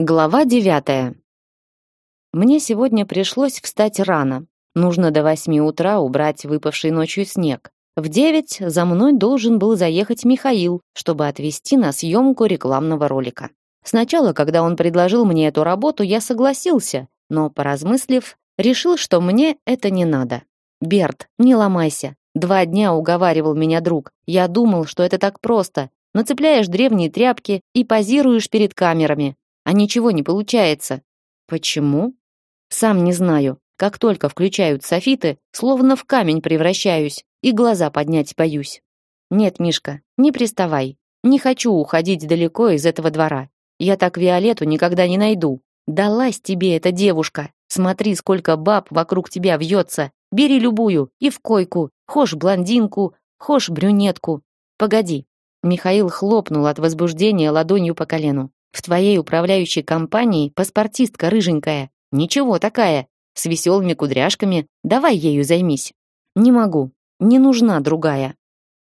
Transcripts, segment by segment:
Глава девятая. Мне сегодня пришлось встать рано. Нужно до восьми утра убрать выпавший ночью снег. В девять за мной должен был заехать Михаил, чтобы отвезти на съемку рекламного ролика. Сначала, когда он предложил мне эту работу, я согласился, но, поразмыслив, решил, что мне это не надо. «Берт, не ломайся. Два дня уговаривал меня друг. Я думал, что это так просто. Нацепляешь древние тряпки и позируешь перед камерами а ничего не получается. Почему? Сам не знаю. Как только включают софиты, словно в камень превращаюсь и глаза поднять боюсь. Нет, Мишка, не приставай. Не хочу уходить далеко из этого двора. Я так Виолетту никогда не найду. Далась тебе эта девушка. Смотри, сколько баб вокруг тебя вьется. Бери любую и в койку. Хошь блондинку, хошь брюнетку. Погоди. Михаил хлопнул от возбуждения ладонью по колену. В твоей управляющей компании паспортистка рыженькая. Ничего такая, с веселыми кудряшками. Давай ею займись. Не могу. Не нужна другая.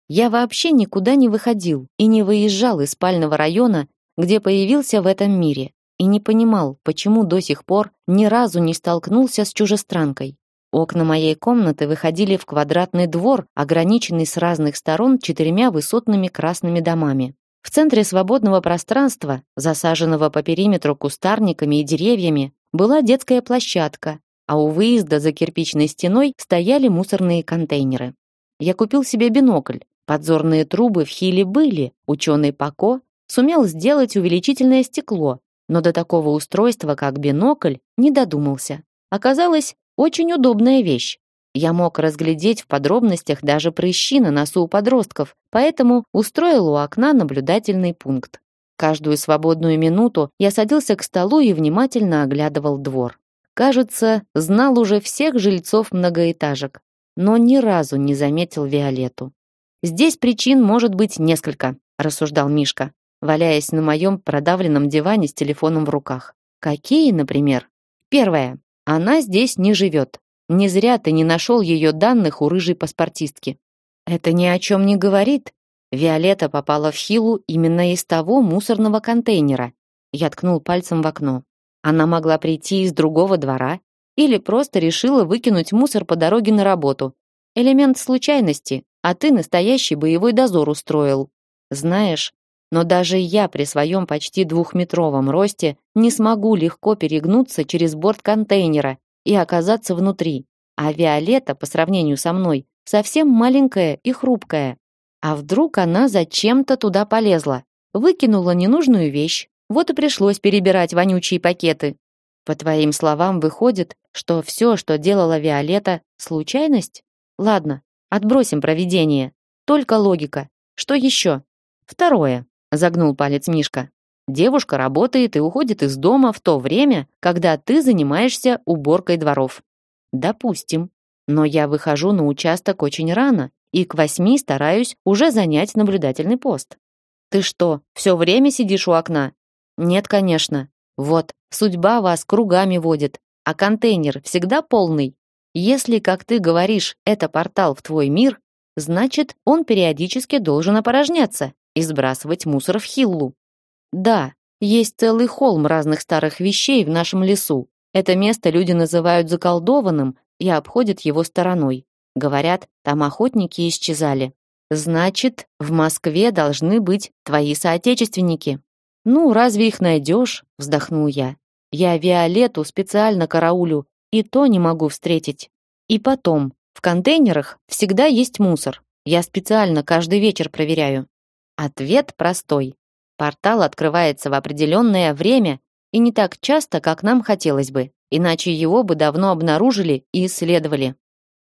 Я вообще никуда не выходил и не выезжал из спального района, где появился в этом мире, и не понимал, почему до сих пор ни разу не столкнулся с чужестранкой. Окна моей комнаты выходили в квадратный двор, ограниченный с разных сторон четырьмя высотными красными домами. В центре свободного пространства, засаженного по периметру кустарниками и деревьями, была детская площадка, а у выезда за кирпичной стеной стояли мусорные контейнеры. Я купил себе бинокль. Подзорные трубы в Хиле были. Ученый Пако сумел сделать увеличительное стекло, но до такого устройства, как бинокль, не додумался. Оказалось, очень удобная вещь. Я мог разглядеть в подробностях даже прыщи на носу у подростков, поэтому устроил у окна наблюдательный пункт. Каждую свободную минуту я садился к столу и внимательно оглядывал двор. Кажется, знал уже всех жильцов многоэтажек, но ни разу не заметил Виолетту. «Здесь причин может быть несколько», — рассуждал Мишка, валяясь на моем продавленном диване с телефоном в руках. «Какие, например?» «Первое. Она здесь не живет. Не зря ты не нашел ее данных у рыжей паспортистки. Это ни о чем не говорит. Виолетта попала в Хилу именно из того мусорного контейнера. Я ткнул пальцем в окно. Она могла прийти из другого двора или просто решила выкинуть мусор по дороге на работу. Элемент случайности, а ты настоящий боевой дозор устроил. Знаешь, но даже я при своем почти двухметровом росте не смогу легко перегнуться через борт контейнера и оказаться внутри. А Виолетта, по сравнению со мной, совсем маленькая и хрупкая. А вдруг она зачем-то туда полезла? Выкинула ненужную вещь. Вот и пришлось перебирать вонючие пакеты. По твоим словам, выходит, что все, что делала Виолетта, случайность? Ладно, отбросим проведение. Только логика. Что еще? Второе, загнул палец Мишка. Девушка работает и уходит из дома в то время, когда ты занимаешься уборкой дворов. Допустим. Но я выхожу на участок очень рано и к восьми стараюсь уже занять наблюдательный пост. Ты что, все время сидишь у окна? Нет, конечно. Вот, судьба вас кругами водит, а контейнер всегда полный. Если, как ты говоришь, это портал в твой мир, значит, он периодически должен опорожняться и сбрасывать мусор в хиллу. Да, есть целый холм разных старых вещей в нашем лесу. Это место люди называют заколдованным и обходят его стороной. Говорят, там охотники исчезали. Значит, в Москве должны быть твои соотечественники. Ну, разве их найдешь? Вздохнул я. Я Виолетту специально караулю, и то не могу встретить. И потом, в контейнерах всегда есть мусор. Я специально каждый вечер проверяю. Ответ простой. Портал открывается в определенное время и не так часто, как нам хотелось бы, иначе его бы давно обнаружили и исследовали.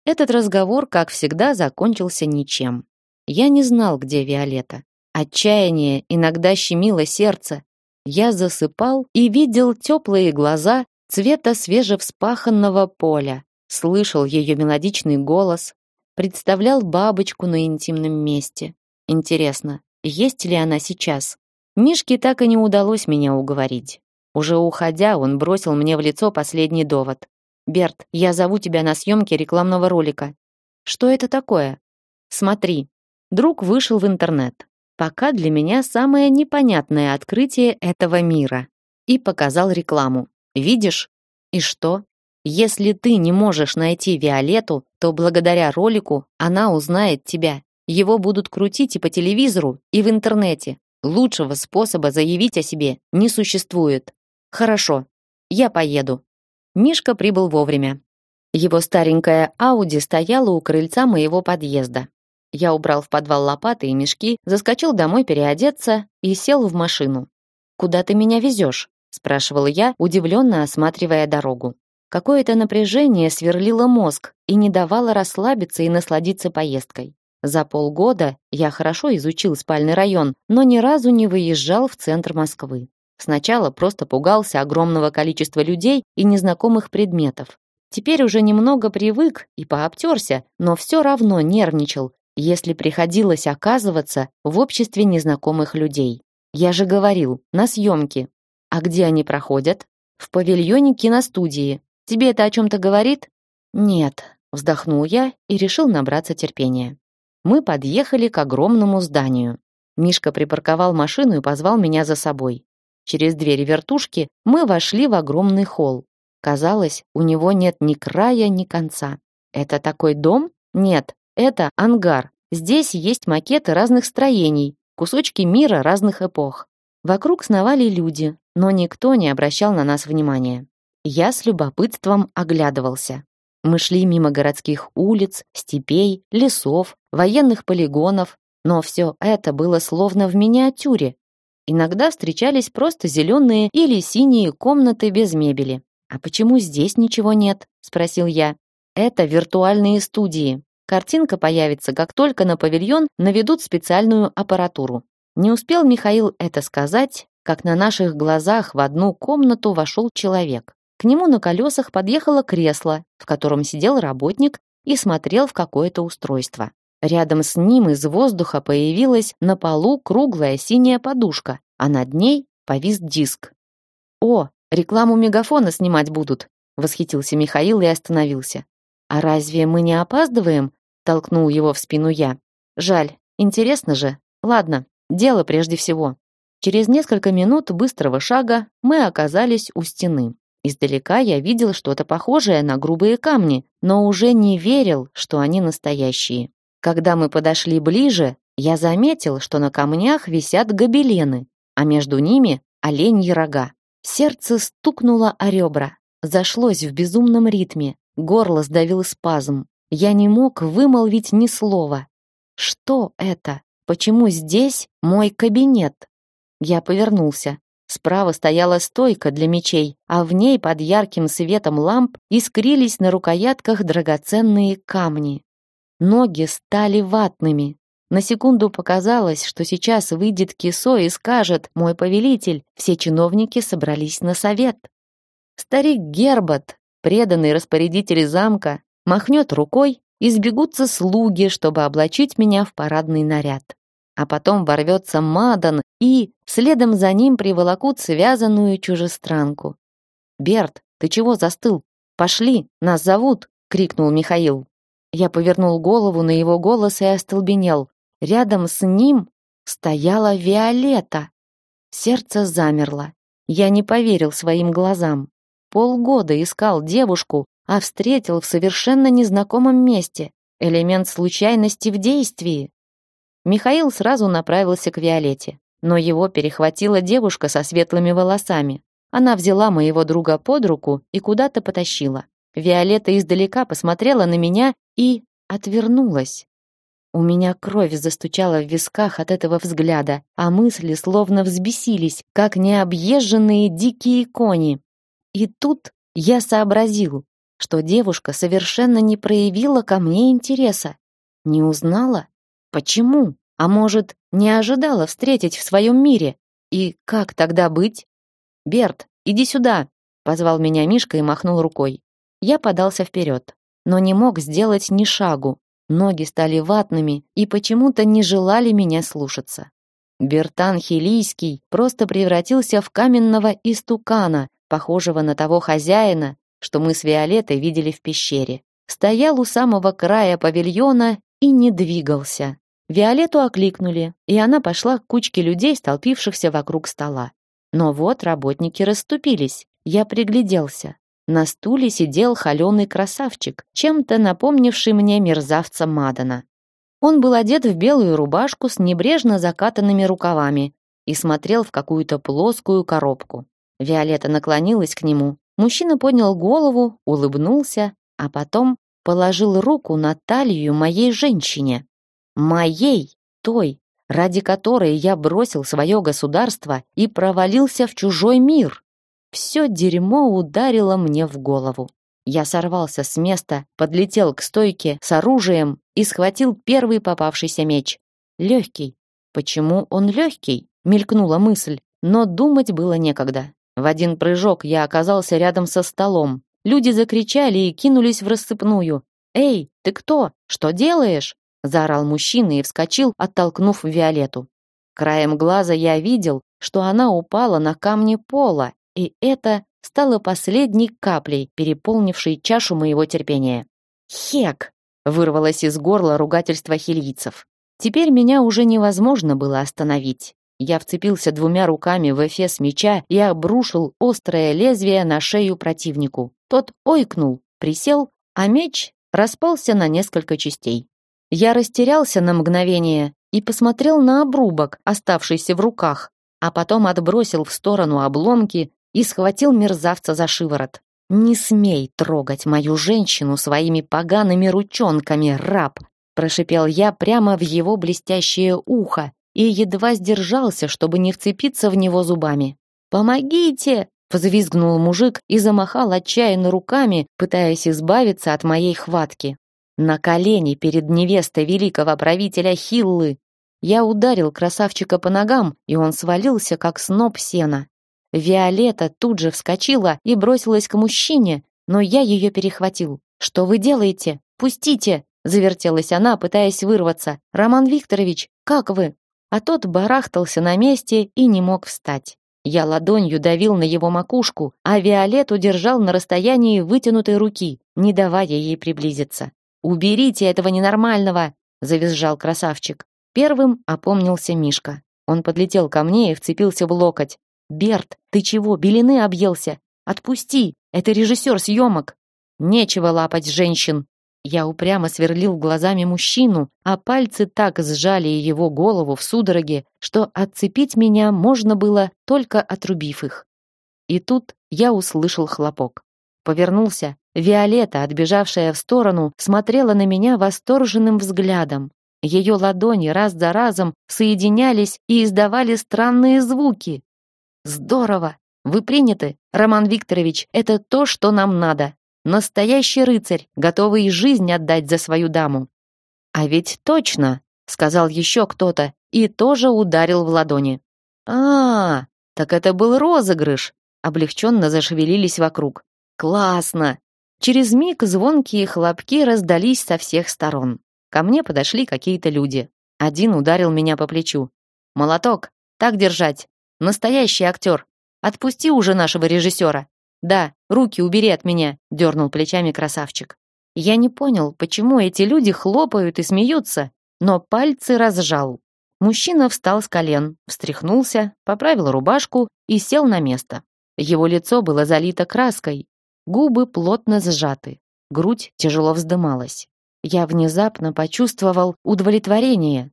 Этот разговор, как всегда, закончился ничем. Я не знал, где Виолетта. Отчаяние иногда щемило сердце. Я засыпал и видел теплые глаза цвета свежевспаханного поля, слышал ее мелодичный голос, представлял бабочку на интимном месте. Интересно, есть ли она сейчас? Мишке так и не удалось меня уговорить. Уже уходя, он бросил мне в лицо последний довод. «Берт, я зову тебя на съемки рекламного ролика». «Что это такое?» «Смотри». Друг вышел в интернет. Пока для меня самое непонятное открытие этого мира. и показал рекламу. Видишь? И что? Если ты не можешь найти Виолетту, то благодаря ролику она узнает тебя. Его будут крутить и по телевизору, и в интернете. Лучшего способа заявить о себе не существует. Хорошо, я поеду. Мишка прибыл вовремя. Его старенькая Ауди стояла у крыльца моего подъезда. Я убрал в подвал лопаты и мешки, заскочил домой переодеться и сел в машину. «Куда ты меня везешь?» – спрашивал я, удивленно осматривая дорогу. Какое-то напряжение сверлило мозг и не давало расслабиться и насладиться поездкой. За полгода я хорошо изучил спальный район, но ни разу не выезжал в центр Москвы. Сначала просто пугался огромного количества людей и незнакомых предметов. Теперь уже немного привык и пообтерся, но все равно нервничал, если приходилось оказываться в обществе незнакомых людей. Я же говорил, на съемки. А где они проходят? В павильоне киностудии. Тебе это о чем-то говорит? Нет, вздохнул я и решил набраться терпения. Мы подъехали к огромному зданию. Мишка припарковал машину и позвал меня за собой. Через двери вертушки мы вошли в огромный холл. Казалось, у него нет ни края, ни конца. Это такой дом? Нет, это ангар. Здесь есть макеты разных строений, кусочки мира разных эпох. Вокруг сновали люди, но никто не обращал на нас внимания. Я с любопытством оглядывался. Мы шли мимо городских улиц, степей, лесов, военных полигонов, но все это было словно в миниатюре. Иногда встречались просто зеленые или синие комнаты без мебели. «А почему здесь ничего нет?» – спросил я. «Это виртуальные студии. Картинка появится, как только на павильон наведут специальную аппаратуру. Не успел Михаил это сказать, как на наших глазах в одну комнату вошел человек. К нему на колесах подъехало кресло, в котором сидел работник и смотрел в какое-то устройство. Рядом с ним из воздуха появилась на полу круглая синяя подушка, а над ней повис диск. «О, рекламу мегафона снимать будут!» — восхитился Михаил и остановился. «А разве мы не опаздываем?» — толкнул его в спину я. «Жаль, интересно же. Ладно, дело прежде всего». Через несколько минут быстрого шага мы оказались у стены. Издалека я видел что-то похожее на грубые камни, но уже не верил, что они настоящие. Когда мы подошли ближе, я заметил, что на камнях висят гобелены, а между ними оленьи рога. Сердце стукнуло о ребра, зашлось в безумном ритме, Горло сдавил спазм. Я не мог вымолвить ни слова. Что это? Почему здесь мой кабинет? Я повернулся. Справа стояла стойка для мечей, а в ней под ярким светом ламп искрились на рукоятках драгоценные камни. Ноги стали ватными. На секунду показалось, что сейчас выйдет Кисо и скажет «Мой повелитель, все чиновники собрались на совет». Старик Гербот, преданный распорядитель замка, махнет рукой, и сбегутся слуги, чтобы облачить меня в парадный наряд. А потом ворвется Мадан, и следом за ним приволокут связанную чужестранку. «Берт, ты чего застыл? Пошли, нас зовут!» — крикнул Михаил. Я повернул голову на его голос и остолбенел. Рядом с ним стояла Виолетта. Сердце замерло. Я не поверил своим глазам. Полгода искал девушку, а встретил в совершенно незнакомом месте. Элемент случайности в действии. Михаил сразу направился к Виолетте, но его перехватила девушка со светлыми волосами. Она взяла моего друга под руку и куда-то потащила. Виолетта издалека посмотрела на меня и отвернулась. У меня кровь застучала в висках от этого взгляда, а мысли словно взбесились, как необъезженные дикие кони. И тут я сообразил, что девушка совершенно не проявила ко мне интереса. Не узнала? Почему? А может, не ожидала встретить в своем мире? И как тогда быть? «Берт, иди сюда!» — позвал меня Мишка и махнул рукой. Я подался вперед, но не мог сделать ни шагу. Ноги стали ватными и почему-то не желали меня слушаться. Бертан Хилийский просто превратился в каменного истукана, похожего на того хозяина, что мы с Виолеттой видели в пещере. Стоял у самого края павильона и не двигался. Виолетту окликнули, и она пошла к кучке людей, столпившихся вокруг стола. Но вот работники расступились. Я пригляделся. На стуле сидел холеный красавчик, чем-то напомнивший мне мерзавца Мадана. Он был одет в белую рубашку с небрежно закатанными рукавами и смотрел в какую-то плоскую коробку. Виолетта наклонилась к нему. Мужчина поднял голову, улыбнулся, а потом положил руку на талию моей женщине. Моей, той, ради которой я бросил свое государство и провалился в чужой мир. Все дерьмо ударило мне в голову. Я сорвался с места, подлетел к стойке с оружием и схватил первый попавшийся меч. Легкий. Почему он легкий? Мелькнула мысль, но думать было некогда. В один прыжок я оказался рядом со столом. Люди закричали и кинулись в рассыпную. «Эй, ты кто? Что делаешь?» Заорал мужчина и вскочил, оттолкнув Виолетту. Краем глаза я видел, что она упала на камни пола, и это стало последней каплей, переполнившей чашу моего терпения. «Хек!» — вырвалось из горла ругательства хильицев. Теперь меня уже невозможно было остановить. Я вцепился двумя руками в эфес меча и обрушил острое лезвие на шею противнику. Тот ойкнул, присел, а меч распался на несколько частей. Я растерялся на мгновение и посмотрел на обрубок, оставшийся в руках, а потом отбросил в сторону обломки и схватил мерзавца за шиворот. «Не смей трогать мою женщину своими погаными ручонками, раб!» прошипел я прямо в его блестящее ухо и едва сдержался, чтобы не вцепиться в него зубами. «Помогите!» — взвизгнул мужик и замахал отчаянно руками, пытаясь избавиться от моей хватки. На колени перед невестой великого правителя Хиллы. Я ударил красавчика по ногам, и он свалился, как сноп сена. Виолетта тут же вскочила и бросилась к мужчине, но я ее перехватил. «Что вы делаете? Пустите!» Завертелась она, пытаясь вырваться. «Роман Викторович, как вы?» А тот барахтался на месте и не мог встать. Я ладонью давил на его макушку, а Виолетту держал на расстоянии вытянутой руки, не давая ей приблизиться. «Уберите этого ненормального!» — завизжал красавчик. Первым опомнился Мишка. Он подлетел ко мне и вцепился в локоть. «Берт, ты чего, белины объелся? Отпусти! Это режиссер съемок!» «Нечего лапать женщин!» Я упрямо сверлил глазами мужчину, а пальцы так сжали его голову в судороге, что отцепить меня можно было, только отрубив их. И тут я услышал хлопок. Повернулся. Виолетта, отбежавшая в сторону, смотрела на меня восторженным взглядом. Ее ладони раз за разом соединялись и издавали странные звуки. «Здорово! Вы приняты, Роман Викторович, это то, что нам надо. Настоящий рыцарь, готовый жизнь отдать за свою даму». «А ведь точно!» — сказал еще кто-то и тоже ударил в ладони. а, так это был розыгрыш!» Облегченно зашевелились вокруг. Классно! Через миг звонкие хлопки раздались со всех сторон. Ко мне подошли какие-то люди. Один ударил меня по плечу. «Молоток! Так держать! Настоящий актер! Отпусти уже нашего режиссера!» «Да, руки убери от меня!» — дернул плечами красавчик. Я не понял, почему эти люди хлопают и смеются, но пальцы разжал. Мужчина встал с колен, встряхнулся, поправил рубашку и сел на место. Его лицо было залито краской, Губы плотно сжаты, грудь тяжело вздымалась. Я внезапно почувствовал удовлетворение.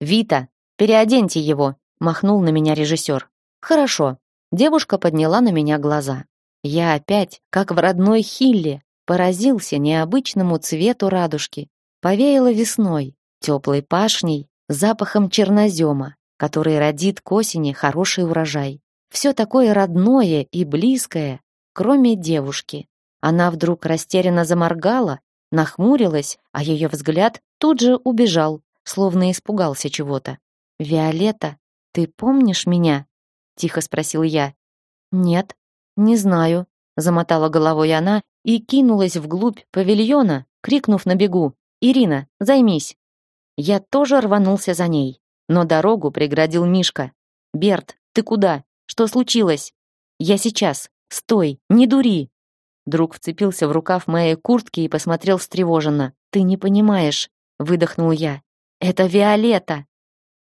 «Вита, переоденьте его!» — махнул на меня режиссер. «Хорошо». Девушка подняла на меня глаза. Я опять, как в родной Хилле, поразился необычному цвету радужки. Повеяло весной, теплой пашней, запахом чернозема, который родит к осени хороший урожай. Все такое родное и близкое, кроме девушки. Она вдруг растерянно заморгала, нахмурилась, а ее взгляд тут же убежал, словно испугался чего-то. «Виолетта, ты помнишь меня?» — тихо спросил я. «Нет, не знаю», — замотала головой она и кинулась вглубь павильона, крикнув на бегу. «Ирина, займись!» Я тоже рванулся за ней, но дорогу преградил Мишка. «Берт, ты куда? Что случилось?» «Я сейчас», Стой, не дури!» Друг вцепился в рукав моей куртки и посмотрел встревоженно. «Ты не понимаешь», — выдохнул я. «Это Виолетта!»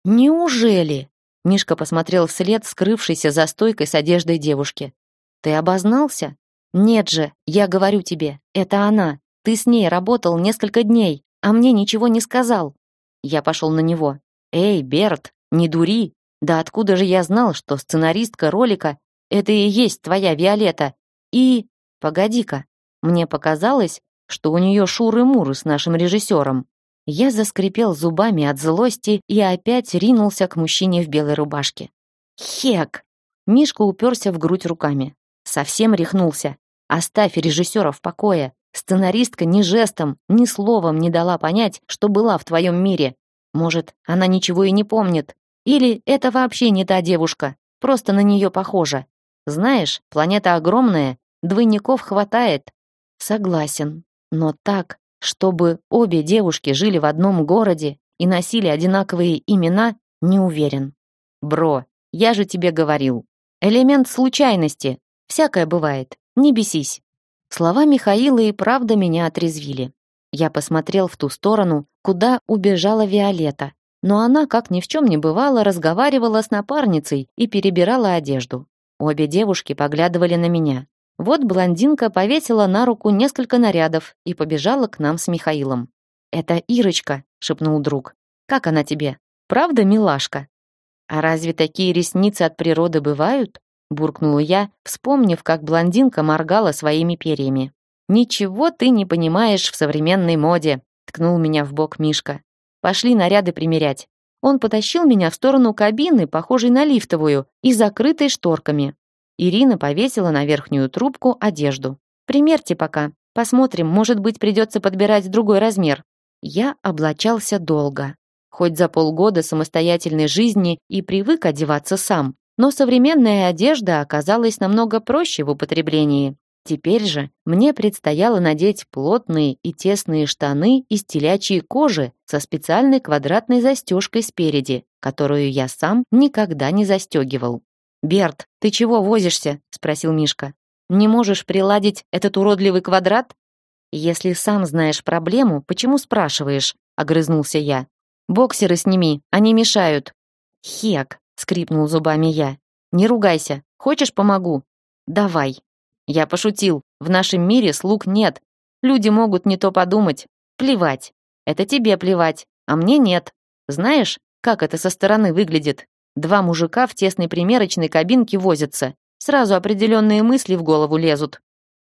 «Неужели?» Мишка посмотрел вслед скрывшейся за стойкой с одеждой девушки. Ты обознался? Нет же, я говорю тебе, это она. Ты с ней работал несколько дней, а мне ничего не сказал. Я пошел на него. Эй, Берт, не дури. Да откуда же я знал, что сценаристка ролика это и есть твоя Виолетта? И погоди-ка, мне показалось, что у нее шуры-муры с нашим режиссером. Я заскрипел зубами от злости и опять ринулся к мужчине в белой рубашке. Хек! Мишка уперся в грудь руками. Совсем рехнулся. Оставь режиссера в покое. Сценаристка ни жестом, ни словом не дала понять, что была в твоем мире. Может, она ничего и не помнит. Или это вообще не та девушка, просто на нее похожа. Знаешь, планета огромная, двойников хватает. Согласен, но так, чтобы обе девушки жили в одном городе и носили одинаковые имена, не уверен. Бро, я же тебе говорил. Элемент случайности. Всякое бывает. Не бесись. Слова Михаила и правда меня отрезвили. Я посмотрел в ту сторону, куда убежала Виолетта, но она, как ни в чем не бывало, разговаривала с напарницей и перебирала одежду. Обе девушки поглядывали на меня. Вот блондинка повесила на руку несколько нарядов и побежала к нам с Михаилом. «Это Ирочка», — шепнул друг. «Как она тебе? Правда, милашка?» «А разве такие ресницы от природы бывают?» — буркнула я, вспомнив, как блондинка моргала своими перьями. «Ничего ты не понимаешь в современной моде», — ткнул меня в бок Мишка. «Пошли наряды примерять». Он потащил меня в сторону кабины, похожей на лифтовую, и закрытой шторками. Ирина повесила на верхнюю трубку одежду. «Примерьте пока. Посмотрим, может быть, придется подбирать другой размер». Я облачался долго. Хоть за полгода самостоятельной жизни и привык одеваться сам, но современная одежда оказалась намного проще в употреблении. Теперь же мне предстояло надеть плотные и тесные штаны из телячьей кожи со специальной квадратной застежкой спереди, которую я сам никогда не застегивал. «Берт, ты чего возишься?» — спросил Мишка. «Не можешь приладить этот уродливый квадрат?» «Если сам знаешь проблему, почему спрашиваешь?» — огрызнулся я. «Боксеры сними, они мешают». «Хек!» — скрипнул зубами я. «Не ругайся. Хочешь, помогу?» «Давай». Я пошутил. В нашем мире слуг нет. Люди могут не то подумать. Плевать. Это тебе плевать, а мне нет. Знаешь, как это со стороны выглядит? Два мужика в тесной примерочной кабинке возятся. Сразу определенные мысли в голову лезут.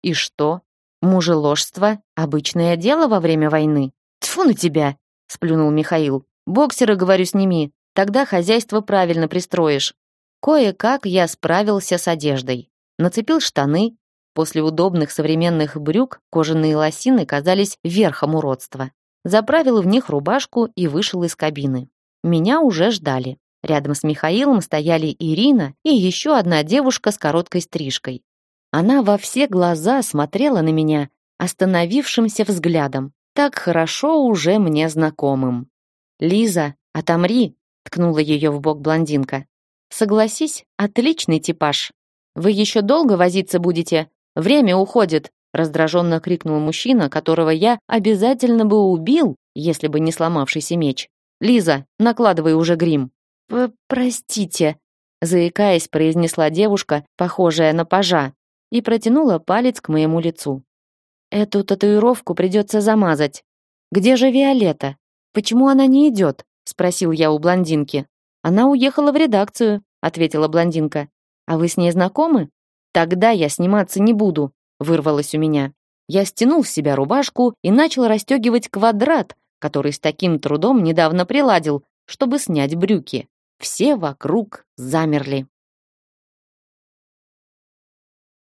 И что? Мужеложство — обычное дело во время войны. Тьфу на тебя! Сплюнул Михаил. Боксеры, говорю, сними. Тогда хозяйство правильно пристроишь. Кое-как я справился с одеждой. Нацепил штаны. После удобных современных брюк кожаные лосины казались верхом уродства. Заправил в них рубашку и вышел из кабины. Меня уже ждали. Рядом с Михаилом стояли Ирина и еще одна девушка с короткой стрижкой. Она во все глаза смотрела на меня остановившимся взглядом, так хорошо уже мне знакомым. «Лиза, отомри!» — ткнула ее в бок блондинка. «Согласись, отличный типаж. Вы еще долго возиться будете? Время уходит!» раздраженно крикнул мужчина, которого я обязательно бы убил, если бы не сломавшийся меч. «Лиза, накладывай уже грим!» «Простите», — заикаясь, произнесла девушка, похожая на пажа, и протянула палец к моему лицу. «Эту татуировку придется замазать. Где же Виолетта? Почему она не идет?» — спросил я у блондинки. «Она уехала в редакцию», — ответила блондинка. «А вы с ней знакомы?» «Тогда я сниматься не буду», — вырвалось у меня. Я стянул с себя рубашку и начал расстегивать квадрат, который с таким трудом недавно приладил, чтобы снять брюки. Все вокруг замерли.